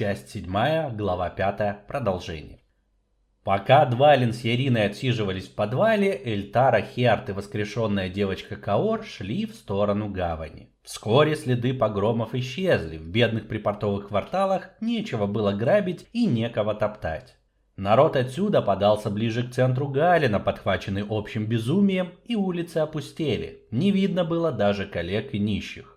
часть 7, глава 5, продолжение. Пока Двалин с Яриной отсиживались в подвале, Эльтара, Хиарт и воскрешенная девочка Каор шли в сторону гавани. Вскоре следы погромов исчезли, в бедных припортовых кварталах нечего было грабить и некого топтать. Народ отсюда подался ближе к центру Галина, подхваченный общим безумием, и улицы опустели. Не видно было даже коллег и нищих.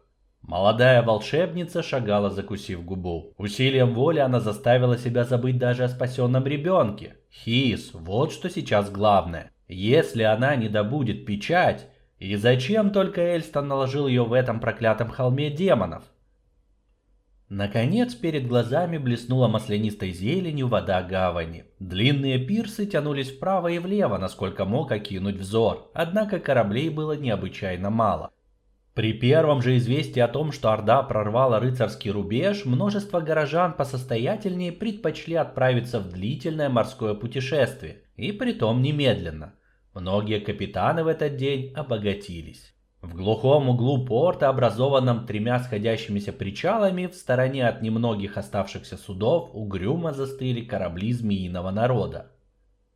Молодая волшебница шагала, закусив губу. Усилием воли она заставила себя забыть даже о спасенном ребенке. Хис, вот что сейчас главное. Если она не добудет печать, и зачем только Эльстон наложил ее в этом проклятом холме демонов? Наконец перед глазами блеснула маслянистой зеленью вода гавани. Длинные пирсы тянулись вправо и влево, насколько мог окинуть взор, однако кораблей было необычайно мало. При первом же известии о том, что Орда прорвала рыцарский рубеж, множество горожан посостоятельнее предпочли отправиться в длительное морское путешествие, и притом немедленно. Многие капитаны в этот день обогатились. В глухом углу порта, образованном тремя сходящимися причалами, в стороне от немногих оставшихся судов, угрюмо застыли корабли змеиного народа.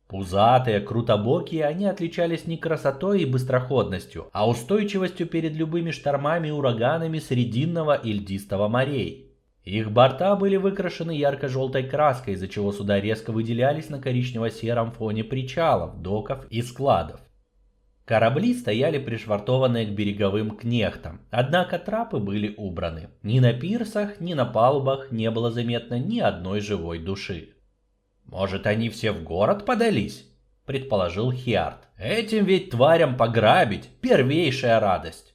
Пузатые, крутобокие, они отличались не красотой и быстроходностью, а устойчивостью перед любыми штормами и ураганами Срединного и Льдистого морей. Их борта были выкрашены ярко-желтой краской, из-за чего суда резко выделялись на коричнево-сером фоне причалов, доков и складов. Корабли стояли пришвартованные к береговым кнехтам, однако трапы были убраны. Ни на пирсах, ни на палубах не было заметно ни одной живой души. «Может, они все в город подались?» – предположил Хиарт. «Этим ведь тварям пограбить – первейшая радость!»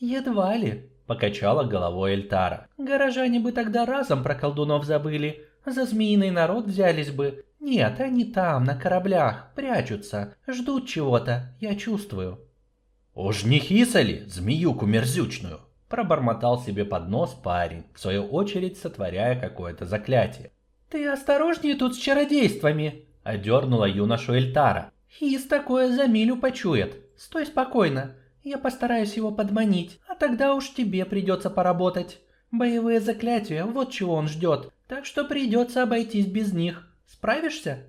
«Едва ли», – покачала головой Эльтара. «Горожане бы тогда разом про колдунов забыли, за змеиный народ взялись бы. Нет, они там, на кораблях, прячутся, ждут чего-то, я чувствую». «Уж не хисали змеюку мерзючную?» – пробормотал себе под нос парень, в свою очередь сотворяя какое-то заклятие. «Ты осторожнее тут с чародействами!» — одернула юношу Эльтара. «Хис такое за милю почует. Стой спокойно. Я постараюсь его подманить, а тогда уж тебе придется поработать. Боевые заклятия, вот чего он ждет, так что придется обойтись без них. Справишься?»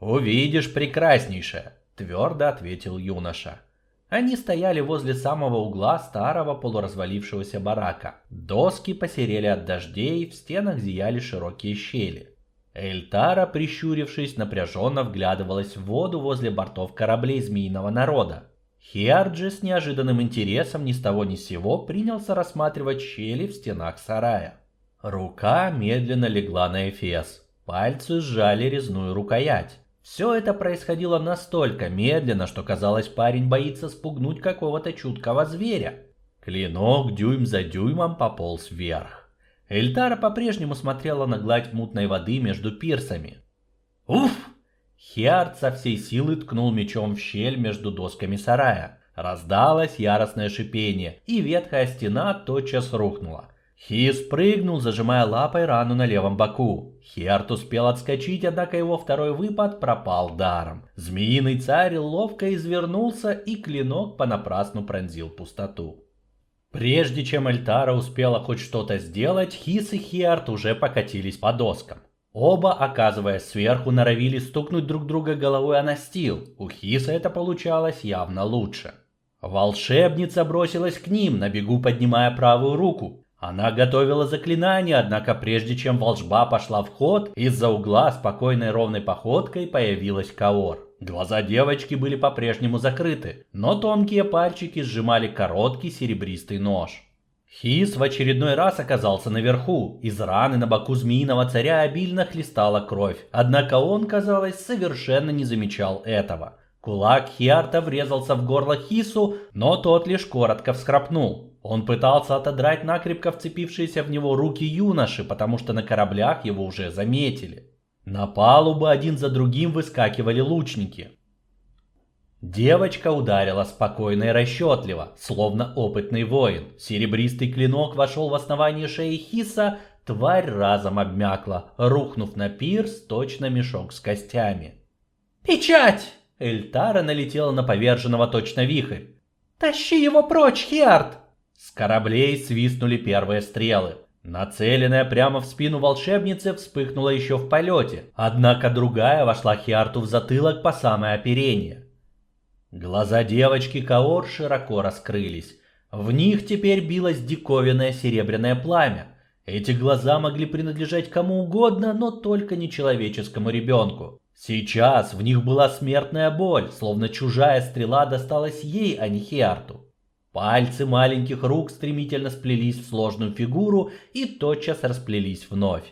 «Увидишь, прекраснейшее!» — твердо ответил юноша. Они стояли возле самого угла старого полуразвалившегося барака. Доски посерели от дождей, в стенах зияли широкие щели. Эльтара, прищурившись, напряженно вглядывалась в воду возле бортов кораблей змеиного народа. Хиарджи с неожиданным интересом ни с того ни с сего принялся рассматривать щели в стенах сарая. Рука медленно легла на эфес. Пальцы сжали резную рукоять. Все это происходило настолько медленно, что казалось, парень боится спугнуть какого-то чуткого зверя. Клинок дюйм за дюймом пополз вверх. Эльтара по-прежнему смотрела на гладь мутной воды между пирсами. «Уф!» Хиарт со всей силы ткнул мечом в щель между досками сарая. Раздалось яростное шипение, и ветхая стена тотчас рухнула. Хис прыгнул, зажимая лапой рану на левом боку. Хиарт успел отскочить, однако его второй выпад пропал даром. Змеиный царь ловко извернулся, и клинок понапрасну пронзил пустоту. Прежде чем Эльтара успела хоть что-то сделать, Хис и Хиарт уже покатились по доскам. Оба, оказываясь сверху, норовили стукнуть друг друга головой о настил. У Хиса это получалось явно лучше. Волшебница бросилась к ним, на бегу поднимая правую руку. Она готовила заклинание, однако прежде чем волшба пошла в ход, из-за угла спокойной ровной походкой появилась Каор. Глаза девочки были по-прежнему закрыты, но тонкие пальчики сжимали короткий серебристый нож. Хис в очередной раз оказался наверху. Из раны на боку змеиного царя обильно хлестала кровь, однако он, казалось, совершенно не замечал этого. Кулак Хиарта врезался в горло Хису, но тот лишь коротко всхрапнул. Он пытался отодрать накрепко вцепившиеся в него руки юноши, потому что на кораблях его уже заметили. На палубу один за другим выскакивали лучники. Девочка ударила спокойно и расчетливо, словно опытный воин. Серебристый клинок вошел в основание шеи Хиса, тварь разом обмякла, рухнув на пирс, точно мешок с костями. «Печать!» Эльтара налетела на поверженного точно вихрь. «Тащи его прочь, Хиард!» С кораблей свистнули первые стрелы. Нацеленная прямо в спину волшебницы вспыхнула еще в полете, однако другая вошла Хиарту в затылок по самое оперение. Глаза девочки Каор широко раскрылись. В них теперь билось диковинное серебряное пламя. Эти глаза могли принадлежать кому угодно, но только не человеческому ребенку. Сейчас в них была смертная боль, словно чужая стрела досталась ей, а не Хиарту. Пальцы маленьких рук стремительно сплелись в сложную фигуру и тотчас расплелись вновь.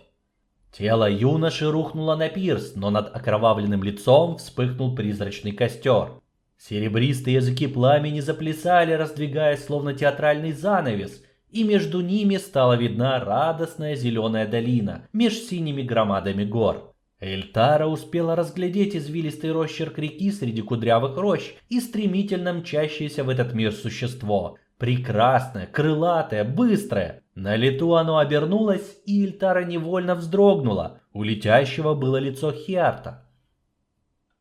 Тело юноши рухнуло на пирс, но над окровавленным лицом вспыхнул призрачный костер. Серебристые языки пламени заплясали, раздвигаясь словно театральный занавес, и между ними стала видна радостная зеленая долина меж синими громадами гор. Эльтара успела разглядеть извилистый росчерк реки среди кудрявых рощ и стремительно мчащееся в этот мир существо. Прекрасное, крылатое, быстрое. На лету оно обернулось, и Эльтара невольно вздрогнула. У летящего было лицо Хиарта.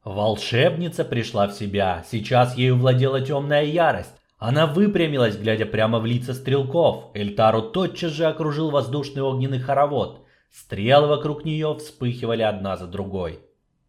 Волшебница пришла в себя. Сейчас ею владела темная ярость. Она выпрямилась, глядя прямо в лица стрелков. Эльтару тотчас же окружил воздушный огненный хоровод. Стрелы вокруг нее вспыхивали одна за другой.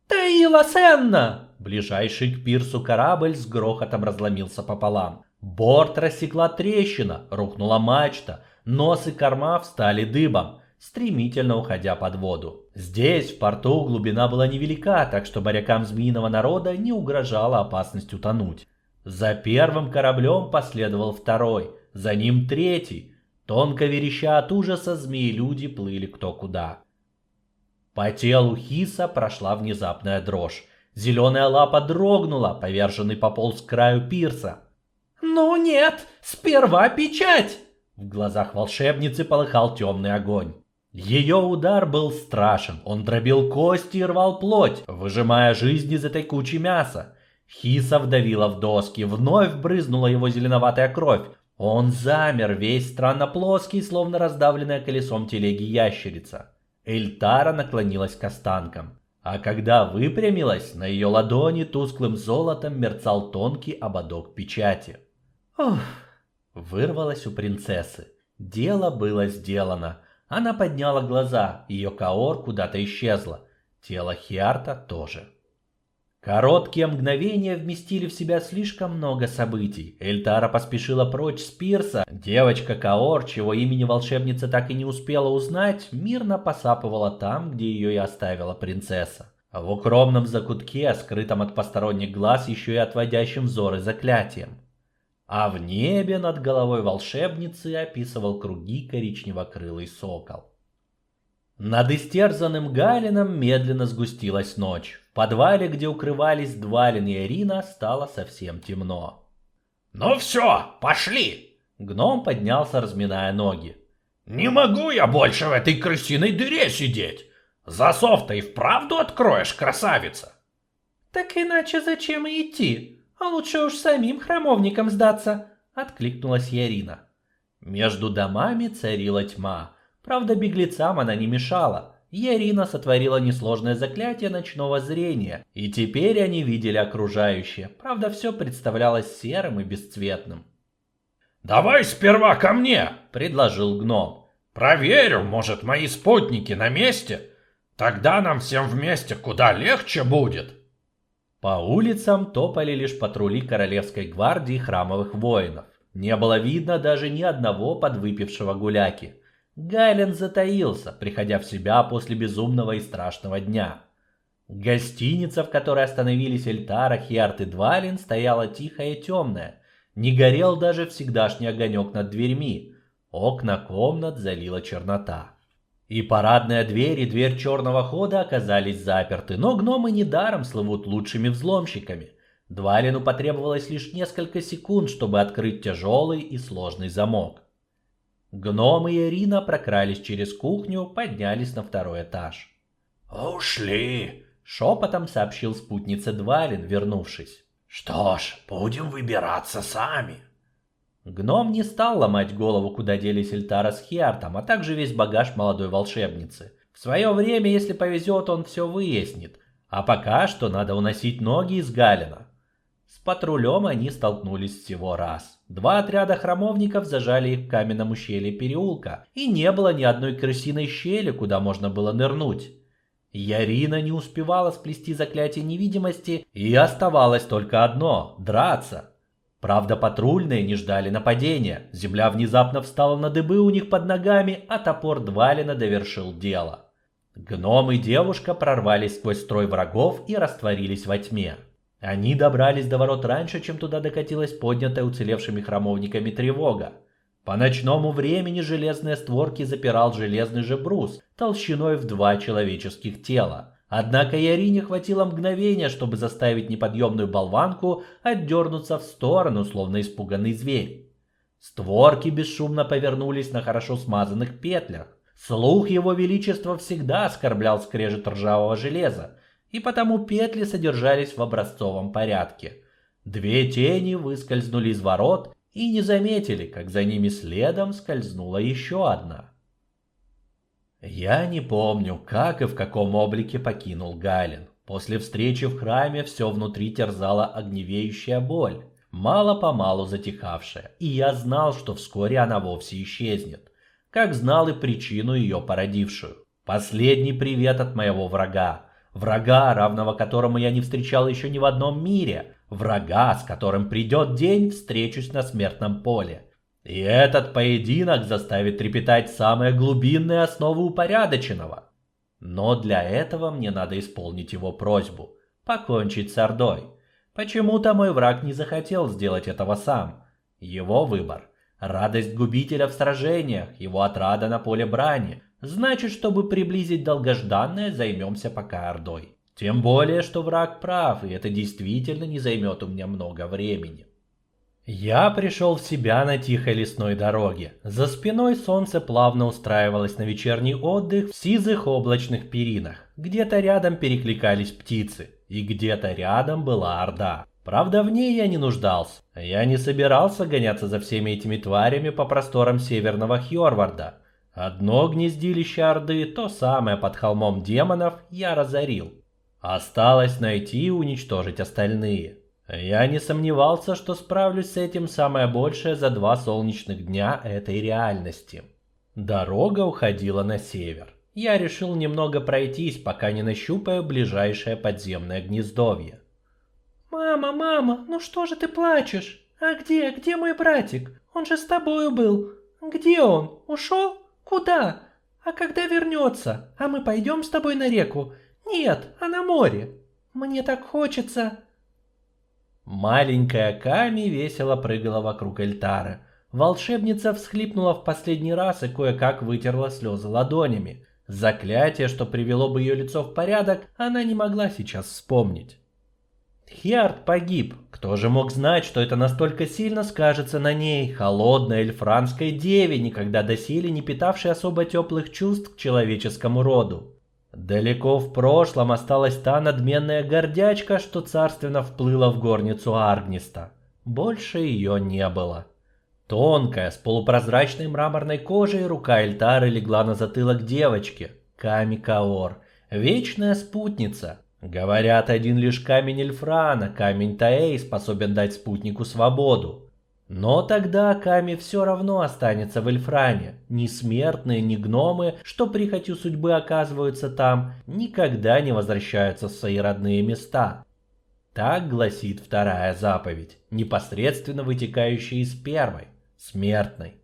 «Таила Сенна!» Ближайший к пирсу корабль с грохотом разломился пополам. Борт рассекла трещина, рухнула мачта, нос и корма встали дыбом, стремительно уходя под воду. Здесь, в порту, глубина была невелика, так что морякам змеиного народа не угрожала опасность утонуть. За первым кораблем последовал второй, за ним третий, Тонко вереща от ужаса, змеи-люди плыли кто куда. По телу Хиса прошла внезапная дрожь. Зеленая лапа дрогнула, поверженный пополз к краю пирса. «Ну нет, сперва печать!» В глазах волшебницы полыхал темный огонь. Ее удар был страшен, он дробил кости и рвал плоть, выжимая жизнь из этой кучи мяса. Хиса вдавила в доски, вновь брызнула его зеленоватая кровь, он замер, весь странно плоский, словно раздавленная колесом телеги ящерица. Эльтара наклонилась к останкам. А когда выпрямилась, на ее ладони тусклым золотом мерцал тонкий ободок печати. «Ох!» Вырвалась у принцессы. Дело было сделано. Она подняла глаза, ее каор куда-то исчезла. Тело Хиарта тоже. Короткие мгновения вместили в себя слишком много событий. Эльтара поспешила прочь с пирса. Девочка Каор, чего имени волшебница так и не успела узнать, мирно посапывала там, где ее и оставила принцесса. В укромном закутке, скрытом от посторонних глаз, еще и отводящим взоры заклятием. А в небе над головой волшебницы описывал круги коричнево-крылый сокол. Над истерзанным Галином медленно сгустилась ночь. В подвале, где укрывались Двалин и Ирина, стало совсем темно. «Ну все, пошли!» Гном поднялся, разминая ноги. «Не могу я больше в этой крысиной дыре сидеть! Засов-то и вправду откроешь, красавица!» «Так иначе зачем и идти? А лучше уж самим храмовникам сдаться!» Откликнулась Ярина. Между домами царила тьма. Правда, беглецам она не мешала. Ярина сотворила несложное заклятие ночного зрения, и теперь они видели окружающее. Правда, все представлялось серым и бесцветным. «Давай сперва ко мне!» – предложил гном. «Проверю, может, мои спутники на месте? Тогда нам всем вместе куда легче будет!» По улицам топали лишь патрули Королевской гвардии храмовых воинов. Не было видно даже ни одного подвыпившего гуляки – Гайлен затаился, приходя в себя после безумного и страшного дня. Гостиница, в которой остановились Эльтара, Хиарт и Двалин, стояла тихая и темная. Не горел даже всегдашний огонек над дверьми. Окна комнат залила чернота. И парадная дверь, и дверь черного хода оказались заперты, но гномы недаром слывут лучшими взломщиками. Двалину потребовалось лишь несколько секунд, чтобы открыть тяжелый и сложный замок. Гном и Ирина прокрались через кухню, поднялись на второй этаж. «Ушли!» — шепотом сообщил спутнице Двалин, вернувшись. «Что ж, будем выбираться сами». Гном не стал ломать голову, куда делись Эльтара с Хиартом, а также весь багаж молодой волшебницы. В свое время, если повезет, он все выяснит. А пока что надо уносить ноги из Галина. С патрулем они столкнулись всего раз. Два отряда храмовников зажали их в каменном ущелье переулка, и не было ни одной крысиной щели, куда можно было нырнуть. Ярина не успевала сплести заклятие невидимости, и оставалось только одно – драться. Правда, патрульные не ждали нападения. Земля внезапно встала на дыбы у них под ногами, а топор Двалина довершил дело. Гном и девушка прорвались сквозь строй врагов и растворились во тьме. Они добрались до ворот раньше, чем туда докатилась поднятая уцелевшими храмовниками тревога. По ночному времени железные створки запирал железный же брус, толщиной в два человеческих тела. Однако Ярине хватило мгновения, чтобы заставить неподъемную болванку отдернуться в сторону, словно испуганный зверь. Створки бесшумно повернулись на хорошо смазанных петлях. Слух его величества всегда оскорблял скрежет ржавого железа, и потому петли содержались в образцовом порядке. Две тени выскользнули из ворот и не заметили, как за ними следом скользнула еще одна. Я не помню, как и в каком облике покинул Галин. После встречи в храме все внутри терзала огневеющая боль, мало-помалу затихавшая, и я знал, что вскоре она вовсе исчезнет, как знал и причину ее породившую. Последний привет от моего врага, врага, равного которому я не встречал еще ни в одном мире, врага, с которым придет день, встречусь на смертном поле. И этот поединок заставит трепетать самые глубинные основы упорядоченного. Но для этого мне надо исполнить его просьбу – покончить с Ордой. Почему-то мой враг не захотел сделать этого сам. Его выбор – радость губителя в сражениях, его отрада на поле брани. Значит, чтобы приблизить долгожданное, займемся пока Ордой. Тем более, что враг прав, и это действительно не займет у меня много времени. Я пришел в себя на тихой лесной дороге. За спиной солнце плавно устраивалось на вечерний отдых в сизых облачных перинах. Где-то рядом перекликались птицы, и где-то рядом была орда. Правда, в ней я не нуждался. Я не собирался гоняться за всеми этими тварями по просторам северного Хьорварда. Одно гнездилище Орды, то самое под холмом демонов, я разорил. Осталось найти и уничтожить остальные. Я не сомневался, что справлюсь с этим самое большее за два солнечных дня этой реальности. Дорога уходила на север. Я решил немного пройтись, пока не нащупаю ближайшее подземное гнездовье. «Мама, мама, ну что же ты плачешь? А где, где мой братик? Он же с тобою был. Где он? Ушел? Куда? А когда вернется? А мы пойдем с тобой на реку? Нет, а на море. Мне так хочется...» Маленькая Ками весело прыгала вокруг Эльтара. Волшебница всхлипнула в последний раз и кое-как вытерла слезы ладонями. Заклятие, что привело бы ее лицо в порядок, она не могла сейчас вспомнить. Хиард погиб. Кто же мог знать, что это настолько сильно скажется на ней, холодной эльфранской деве, никогда доселе не питавшей особо теплых чувств к человеческому роду? Далеко в прошлом осталась та надменная гордячка, что царственно вплыла в горницу Аргниста. Больше ее не было. Тонкая, с полупрозрачной мраморной кожей рука Эльтары легла на затылок девочки, Ками Каор, вечная спутница. Говорят, один лишь камень Эльфрана, камень Таэй способен дать спутнику свободу. Но тогда Ками все равно останется в Эльфране. Ни смертные, ни гномы, что прихотью судьбы оказываются там, никогда не возвращаются в свои родные места. Так гласит вторая заповедь, непосредственно вытекающая из первой, смертной.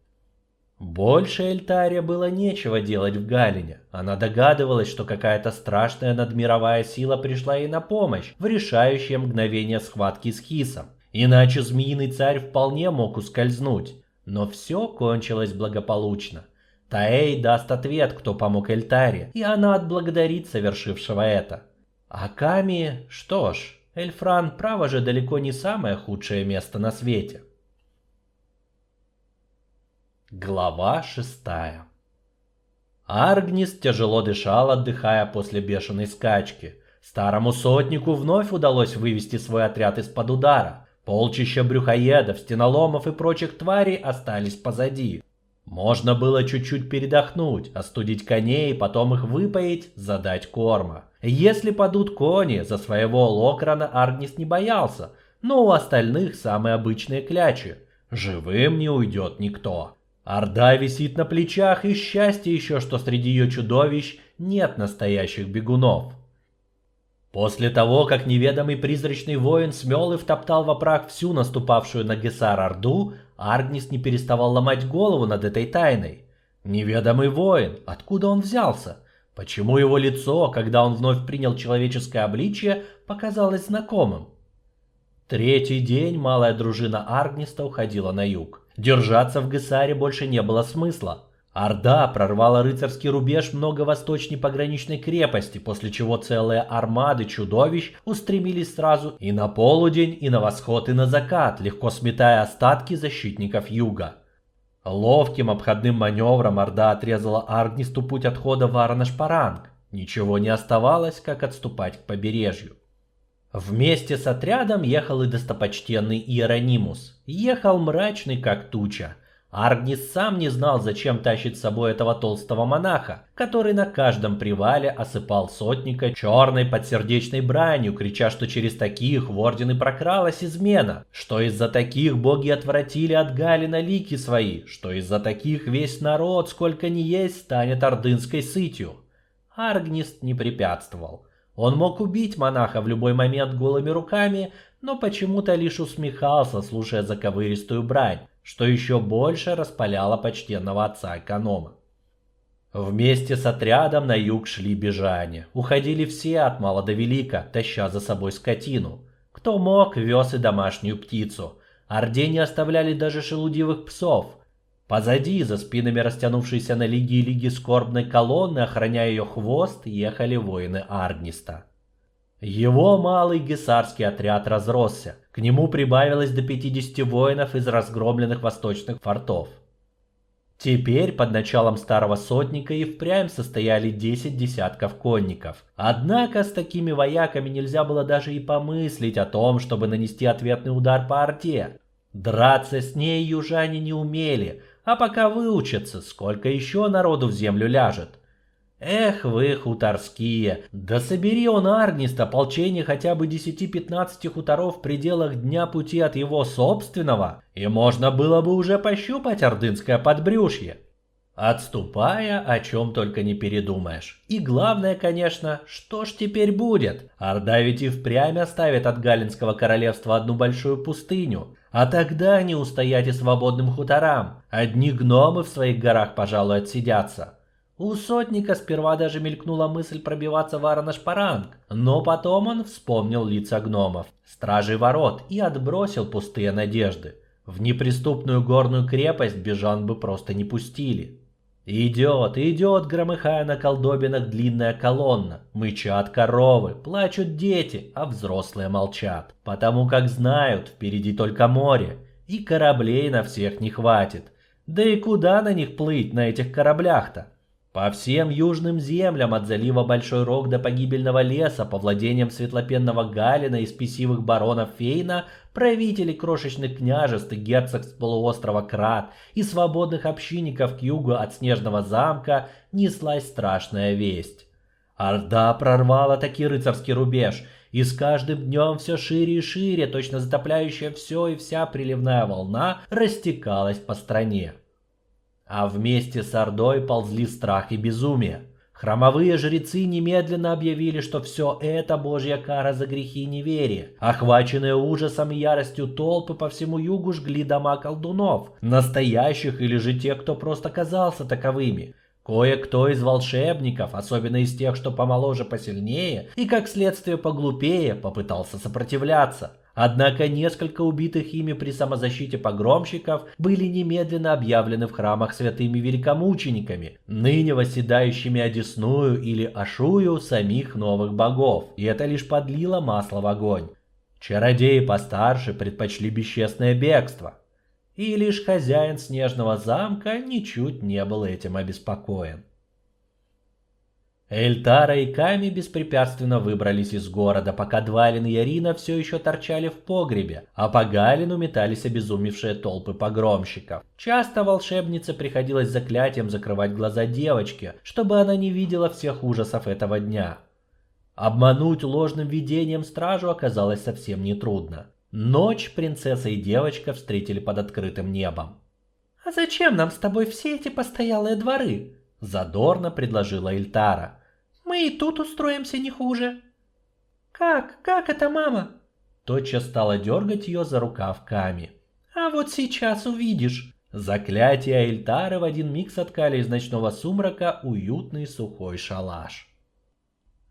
Больше Эльтаре было нечего делать в Галине. Она догадывалась, что какая-то страшная надмировая сила пришла ей на помощь в решающее мгновение схватки с Хисом. Иначе змеиный царь вполне мог ускользнуть. Но все кончилось благополучно. Таэй даст ответ, кто помог Эльтаре, и она отблагодарит совершившего это. А Ками, что ж, Эльфран, право же, далеко не самое худшее место на свете. Глава шестая Аргнис тяжело дышал, отдыхая после бешеной скачки. Старому сотнику вновь удалось вывести свой отряд из-под удара. Полчища брюхоедов, стеноломов и прочих тварей остались позади. Можно было чуть-чуть передохнуть, остудить коней, потом их выпоить, задать корма. Если падут кони, за своего Локрана Аргнис не боялся. но у остальных самые обычные клячи. Живым не уйдет никто. Орда висит на плечах, и счастье еще, что среди ее чудовищ нет настоящих бегунов. После того, как неведомый призрачный воин смел и втоптал во прах всю наступавшую на Гесар Орду, Аргнис не переставал ломать голову над этой тайной. Неведомый воин, откуда он взялся? Почему его лицо, когда он вновь принял человеческое обличие, показалось знакомым? Третий день малая дружина Аргниста уходила на юг. Держаться в Гесаре больше не было смысла. Орда прорвала рыцарский рубеж много восточней пограничной крепости, после чего целые армады чудовищ устремились сразу и на полудень, и на восход, и на закат, легко сметая остатки защитников юга. Ловким обходным маневром Орда отрезала Аргнисту путь отхода в Арнашпаранг. Ничего не оставалось, как отступать к побережью. Вместе с отрядом ехал и достопочтенный Иеронимус. Ехал мрачный, как туча. Аргнис сам не знал, зачем тащит с собой этого толстого монаха, который на каждом привале осыпал сотника черной подсердечной бранью, крича, что через таких в ордены прокралась измена, что из-за таких боги отвратили от Галина лики свои, что из-за таких весь народ, сколько ни есть, станет ордынской сытью. Аргнист не препятствовал. Он мог убить монаха в любой момент голыми руками, но почему-то лишь усмехался, слушая заковыристую брань, что еще больше распаляло почтенного отца-эконома. Вместе с отрядом на юг шли бежане. Уходили все от мала до велика, таща за собой скотину. Кто мог, вез и домашнюю птицу. Орде не оставляли даже шелудивых псов – Позади, за спинами растянувшейся на лиги и лиги скорбной колонны, охраняя ее хвост, ехали воины Аргниста. Его малый гесарский отряд разросся. К нему прибавилось до 50 воинов из разгромленных восточных фортов. Теперь под началом старого сотника и впрямь состояли 10 десятков конников. Однако с такими вояками нельзя было даже и помыслить о том, чтобы нанести ответный удар по Орде. Драться с ней южане не умели, а пока выучатся, сколько еще народу в землю ляжет. Эх вы, хуторские, да собери он Арнист ополчение хотя бы 10-15 хуторов в пределах дня пути от его собственного, и можно было бы уже пощупать ордынское подбрюшье. Отступая, о чем только не передумаешь. И главное, конечно, что ж теперь будет? Орда ведь и впрямь оставит от Галинского королевства одну большую пустыню. А тогда не устоять и свободным хуторам. Одни гномы в своих горах, пожалуй, отсидятся. У сотника сперва даже мелькнула мысль пробиваться в Аранашпаранг, но потом он вспомнил лица гномов, стражей ворот, и отбросил пустые надежды. В неприступную горную крепость бежан бы просто не пустили. Идет, идет, громыхая на колдобинах длинная колонна. Мычат коровы, плачут дети, а взрослые молчат. Потому как знают, впереди только море, и кораблей на всех не хватит. Да и куда на них плыть, на этих кораблях-то? По всем южным землям от залива Большой Рог до погибельного леса, по владениям светлопенного Галина и спесивых баронов Фейна, правителей крошечных княжеств и герцогств полуострова Крат и свободных общинников к югу от Снежного замка неслась страшная весть. Орда прорвала таки рыцарский рубеж, и с каждым днем все шире и шире, точно затопляющая все и вся приливная волна, растекалась по стране. А вместе с Ордой ползли страх и безумие. Хромовые жрецы немедленно объявили, что все это божья кара за грехи неверия. Охваченные ужасом и яростью толпы по всему югу жгли дома колдунов, настоящих или же тех, кто просто казался таковыми. Кое-кто из волшебников, особенно из тех, что помоложе посильнее и как следствие поглупее, попытался сопротивляться. Однако несколько убитых ими при самозащите погромщиков были немедленно объявлены в храмах святыми великомучениками, ныне восседающими одесную или ашую самих новых богов, и это лишь подлило масло в огонь. Чародеи постарше предпочли бесчестное бегство, и лишь хозяин снежного замка ничуть не был этим обеспокоен. Эльтара и Ками беспрепятственно выбрались из города, пока Двалин и Ярина все еще торчали в погребе, а по Галину метались обезумевшие толпы погромщиков. Часто волшебнице приходилось заклятием закрывать глаза девочке, чтобы она не видела всех ужасов этого дня. Обмануть ложным видением стражу оказалось совсем нетрудно. Ночь принцесса и девочка встретили под открытым небом. «А зачем нам с тобой все эти постоялые дворы?» – задорно предложила Эльтара. «Мы и тут устроимся не хуже». «Как? Как это, мама?» Тотчас стала дергать ее за рукав Ками. «А вот сейчас увидишь». Заклятия Эльтары в один миг соткали из ночного сумрака уютный сухой шалаш.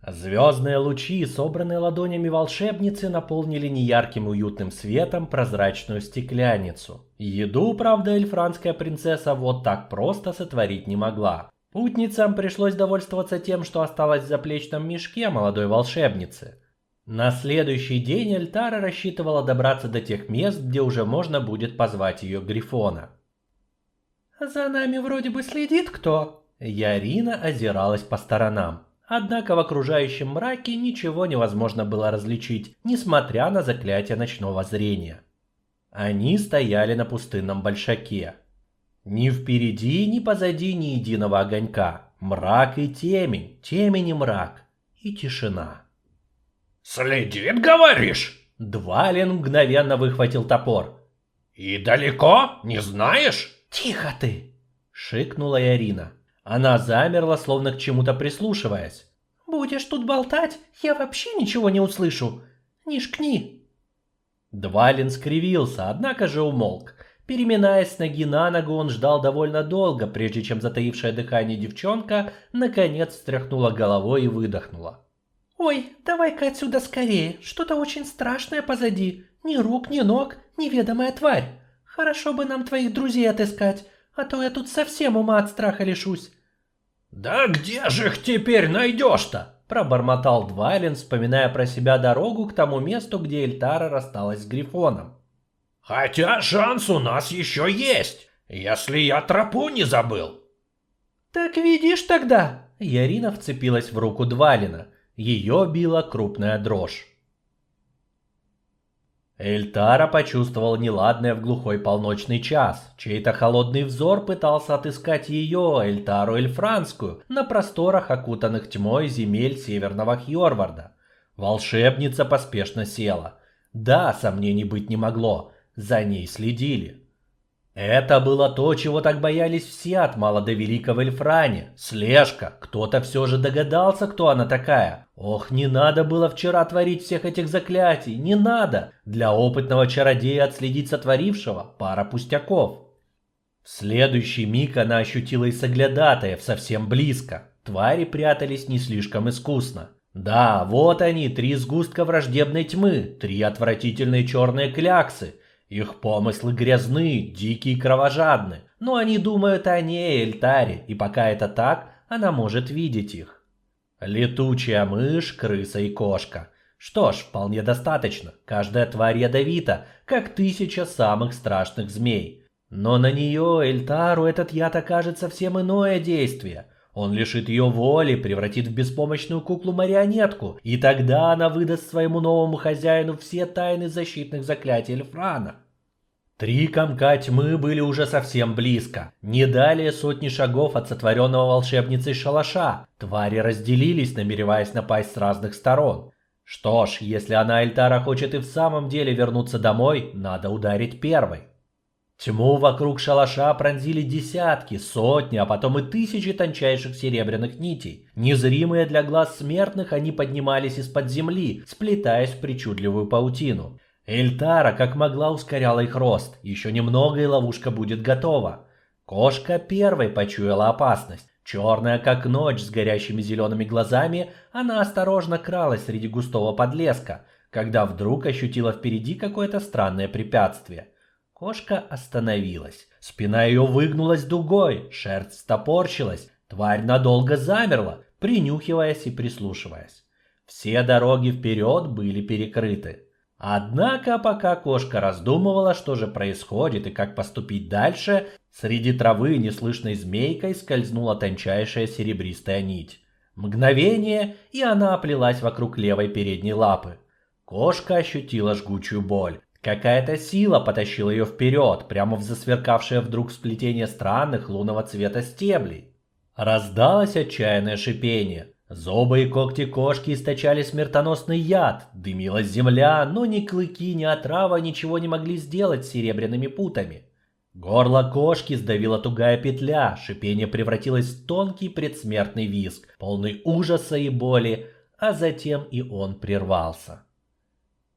Звездные лучи, собранные ладонями волшебницы, наполнили неярким уютным светом прозрачную стекляницу. Еду, правда, эльфранская принцесса вот так просто сотворить не могла. Путницам пришлось довольствоваться тем, что осталось в заплечном мешке молодой волшебницы. На следующий день Эльтара рассчитывала добраться до тех мест, где уже можно будет позвать ее Грифона. «За нами вроде бы следит кто?» Ярина озиралась по сторонам. Однако в окружающем мраке ничего невозможно было различить, несмотря на заклятие ночного зрения. Они стояли на пустынном большаке. Ни впереди, ни позади ни единого огонька. Мрак и темень, темень и мрак. И тишина. «Следит, говоришь?» Двалин мгновенно выхватил топор. «И далеко? Не знаешь?» «Тихо ты!» — шикнула Ярина. Она замерла, словно к чему-то прислушиваясь. «Будешь тут болтать, я вообще ничего не услышу. Не шкни!» Двалин скривился, однако же умолк. Переминаясь с ноги на ногу, он ждал довольно долго, прежде чем затаившее дыхание девчонка наконец встряхнула головой и выдохнула. «Ой, давай-ка отсюда скорее, что-то очень страшное позади. Ни рук, ни ног, неведомая тварь. Хорошо бы нам твоих друзей отыскать, а то я тут совсем ума от страха лишусь. «Да где же их теперь найдешь-то?» Пробормотал Двайлен, вспоминая про себя дорогу к тому месту, где Эльтара рассталась с Грифоном. «Хотя шанс у нас еще есть, если я тропу не забыл». «Так видишь тогда!» Ярина вцепилась в руку Двалина. Ее била крупная дрожь. Эльтара почувствовал неладное в глухой полночный час. Чей-то холодный взор пытался отыскать ее, Эльтару Эльфранскую, на просторах, окутанных тьмой земель северного Хьорварда. Волшебница поспешно села. Да, сомнений быть не могло. За ней следили. Это было то, чего так боялись все от мала до велика в. Слежка. Кто-то все же догадался, кто она такая. Ох, не надо было вчера творить всех этих заклятий. Не надо. Для опытного чародея отследить сотворившего пара пустяков. В следующий миг она ощутила и соглядатаев совсем близко. Твари прятались не слишком искусно. Да, вот они, три сгустка враждебной тьмы, три отвратительные черные кляксы, их помыслы грязны, дикие и кровожадны, но они думают о ней, Эльтаре, и пока это так, она может видеть их. Летучая мышь, крыса и кошка. Что ж, вполне достаточно. Каждая тварь ядовита, как тысяча самых страшных змей. Но на нее, Эльтару, этот яд окажет совсем иное действие. Он лишит ее воли, превратит в беспомощную куклу-марионетку, и тогда она выдаст своему новому хозяину все тайны защитных заклятий Эльфрана. Три комка тьмы были уже совсем близко, не далее сотни шагов от сотворенного волшебницей шалаша. Твари разделились, намереваясь напасть с разных сторон. Что ж, если она Эльтара хочет и в самом деле вернуться домой, надо ударить первой. Тьму вокруг шалаша пронзили десятки, сотни, а потом и тысячи тончайших серебряных нитей. Незримые для глаз смертных, они поднимались из-под земли, сплетаясь в причудливую паутину. Эльтара как могла ускоряла их рост. Еще немного и ловушка будет готова. Кошка первой почуяла опасность. Черная как ночь с горящими зелеными глазами, она осторожно кралась среди густого подлеска, когда вдруг ощутила впереди какое-то странное препятствие. Кошка остановилась. Спина ее выгнулась дугой, шерсть стопорщилась. Тварь надолго замерла, принюхиваясь и прислушиваясь. Все дороги вперед были перекрыты. Однако, пока кошка раздумывала, что же происходит и как поступить дальше, среди травы неслышной змейкой скользнула тончайшая серебристая нить. Мгновение, и она оплелась вокруг левой передней лапы. Кошка ощутила жгучую боль. Какая-то сила потащила ее вперед, прямо в засверкавшее вдруг сплетение странных лунного цвета стеблей. Раздалось отчаянное шипение. Зубы и когти кошки источали смертоносный яд, дымилась земля, но ни клыки, ни отрава ничего не могли сделать с серебряными путами. Горло кошки сдавила тугая петля, шипение превратилось в тонкий предсмертный визг, полный ужаса и боли, а затем и он прервался.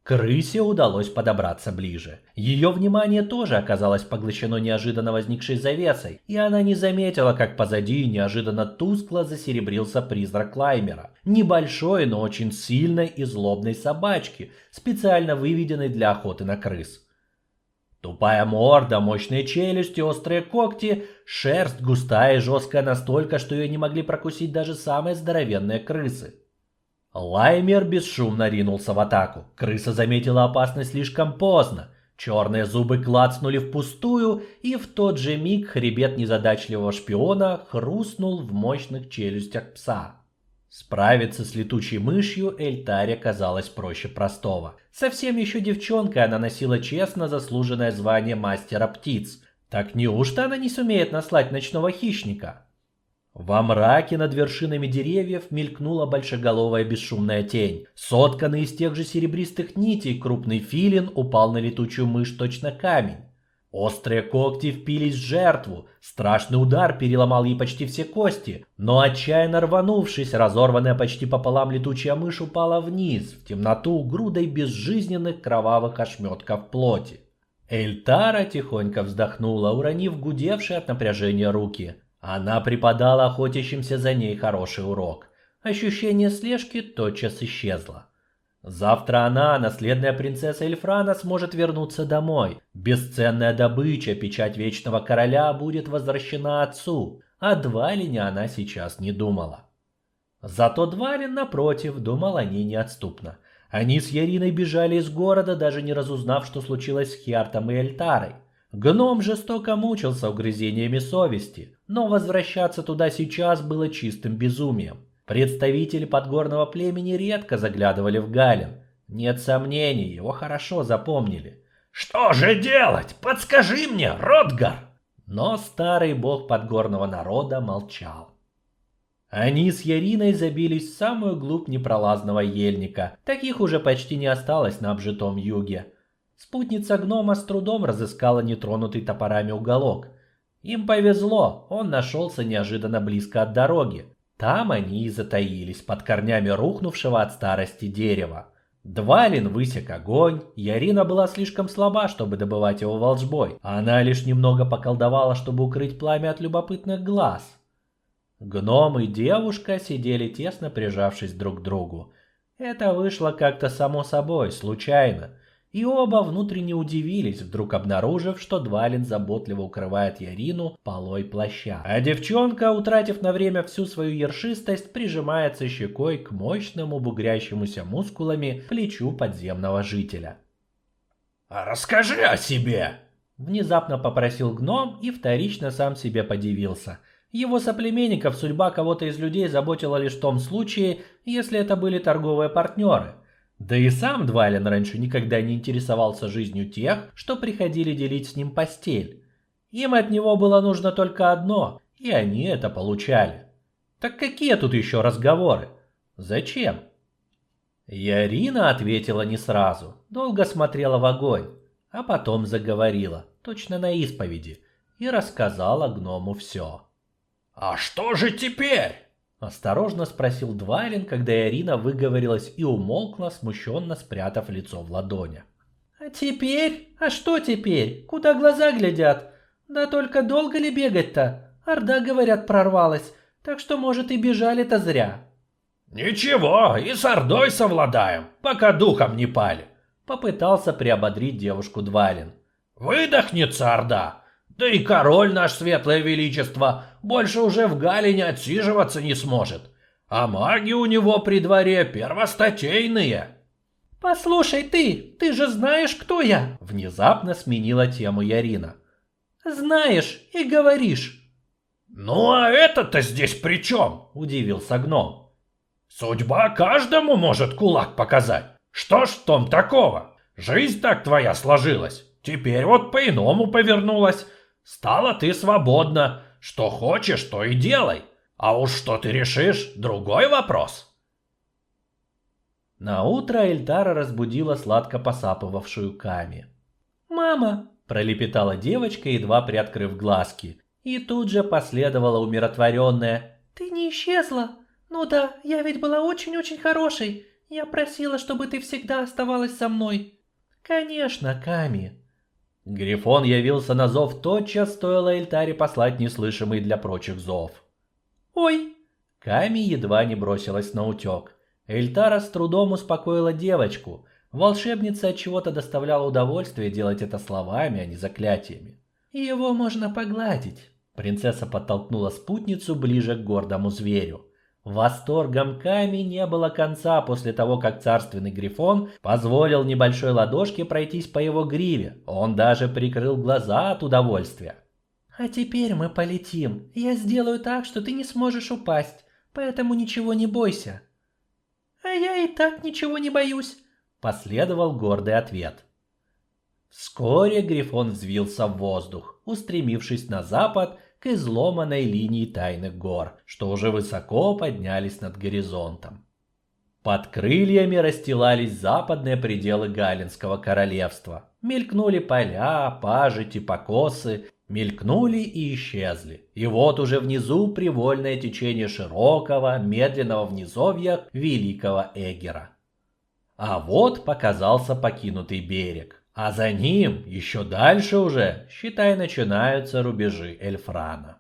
Крысе удалось подобраться ближе. Ее внимание тоже оказалось поглощено неожиданно возникшей завесой, и она не заметила, как позади неожиданно тускло засеребрился призрак Лаймера. Небольшой, но очень сильной и злобной собачки, специально выведенной для охоты на крыс. Тупая морда, мощные челюсти, острые когти, шерсть густая и жесткая настолько, что ее не могли прокусить даже самые здоровенные крысы. Лаймер бесшумно ринулся в атаку. Крыса заметила опасность слишком поздно. Черные зубы клацнули впустую, и в тот же миг хребет незадачливого шпиона хрустнул в мощных челюстях пса. Справиться с летучей мышью Эльтаре казалось проще простого. Совсем еще девчонка она носила честно заслуженное звание мастера птиц. Так неужто она не сумеет наслать ночного хищника? Во мраке над вершинами деревьев мелькнула большеголовая бесшумная тень. Сотканный из тех же серебристых нитей, крупный филин упал на летучую мышь точно камень. Острые когти впились в жертву, страшный удар переломал ей почти все кости, но отчаянно рванувшись, разорванная почти пополам летучая мышь упала вниз, в темноту грудой безжизненных кровавых ошметков плоти. Эльтара тихонько вздохнула, уронив гудевшие от напряжения руки. Она преподала охотящимся за ней хороший урок. Ощущение слежки тотчас исчезло. Завтра она, наследная принцесса Эльфрана, сможет вернуться домой. Бесценная добыча, печать Вечного Короля, будет возвращена отцу. О Двалине она сейчас не думала. Зато Двалин, напротив, думал о ней неотступно. Они с Яриной бежали из города, даже не разузнав, что случилось с Хьяртом и Эльтарой. Гном жестоко мучился угрызениями совести, но возвращаться туда сейчас было чистым безумием. Представители подгорного племени редко заглядывали в Галин. Нет сомнений, его хорошо запомнили. «Что же делать? Подскажи мне, Ротгар!» Но старый бог подгорного народа молчал. Они с Яриной забились в самую глубь непролазного ельника. Таких уже почти не осталось на обжитом юге. Спутница гнома с трудом разыскала нетронутый топорами уголок. Им повезло, он нашелся неожиданно близко от дороги. Там они и затаились под корнями рухнувшего от старости дерева. Двалин высек огонь, Ярина была слишком слаба, чтобы добывать его волжбой, а она лишь немного поколдовала, чтобы укрыть пламя от любопытных глаз. Гном и девушка сидели тесно прижавшись друг к другу. Это вышло как-то само собой, случайно и оба внутренне удивились, вдруг обнаружив, что Двалин заботливо укрывает Ярину полой плаща. А девчонка, утратив на время всю свою ершистость, прижимается щекой к мощному бугрящемуся мускулами плечу подземного жителя. «А расскажи о себе!» Внезапно попросил гном и вторично сам себе подивился. Его соплеменников судьба кого-то из людей заботила лишь в том случае, если это были торговые партнеры – да и сам Двайлен раньше никогда не интересовался жизнью тех, что приходили делить с ним постель. Им от него было нужно только одно, и они это получали. Так какие тут еще разговоры? Зачем? Ярина ответила не сразу, долго смотрела в огонь, а потом заговорила, точно на исповеди, и рассказала гному все. «А что же теперь?» Осторожно спросил Двайлин, когда Ирина выговорилась и умолкла, смущенно спрятав лицо в ладони. «А теперь? А что теперь? Куда глаза глядят? Да только долго ли бегать-то? Орда, говорят, прорвалась, так что, может, и бежали-то зря». «Ничего, и с Ордой совладаем, пока духом не пали», — попытался приободрить девушку Двайлин. «Выдохнется Орда, да и король наш светлое величество больше уже в Галине отсиживаться не сможет. А маги у него при дворе первостатейные. Послушай ты, ты же знаешь, кто я? Внезапно сменила тему Ярина. Знаешь и говоришь. Ну а это-то здесь при чем? Удивился гном. Судьба каждому может кулак показать. Что ж в том такого? Жизнь так твоя сложилась. Теперь вот по-иному повернулась. Стала ты свободна. Что хочешь, то и делай. А уж что ты решишь, другой вопрос. На утро Эльтара разбудила сладко посапывавшую Ками. «Мама!» – пролепетала девочка, едва приоткрыв глазки, и тут же последовала умиротворенная «Ты не исчезла? Ну да, я ведь была очень-очень хорошей. Я просила, чтобы ты всегда оставалась со мной». «Конечно, Ками». Грифон явился на зов тотчас, стоило Эльтаре послать неслышимый для прочих зов. «Ой!» Ками едва не бросилась на утек. Эльтара с трудом успокоила девочку. Волшебница от чего-то доставляла удовольствие делать это словами, а не заклятиями. «Его можно погладить». Принцесса подтолкнула спутницу ближе к гордому зверю. Восторгом Ками не было конца после того, как царственный грифон позволил небольшой ладошке пройтись по его гриве. Он даже прикрыл глаза от удовольствия. «А теперь мы полетим. Я сделаю так, что ты не сможешь упасть, поэтому ничего не бойся». «А я и так ничего не боюсь», — последовал гордый ответ. Вскоре Грифон взвился в воздух, устремившись на запад к изломанной линии тайных гор, что уже высоко поднялись над горизонтом. Под крыльями расстилались западные пределы Галинского королевства. Мелькнули поля, пажити, покосы, мелькнули и исчезли. И вот уже внизу привольное течение широкого, медленного внизовья Великого Эгера. А вот показался покинутый берег. А за ним, еще дальше уже, считай, начинаются рубежи Эльфрана.